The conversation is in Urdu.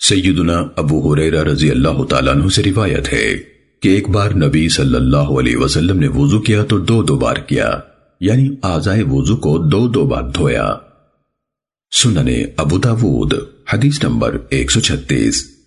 سیدنا ابو حریرہ رضی اللہ تعالیٰ عنہ سے روایت ہے کہ ایک بار نبی صلی اللہ علیہ وسلم نے وضو کیا تو دو دو بار کیا یعنی آزائے وضو کو دو دو بار دھویا۔ سننے ابو داود، حدیث نمبر ایک سو چھتیس۔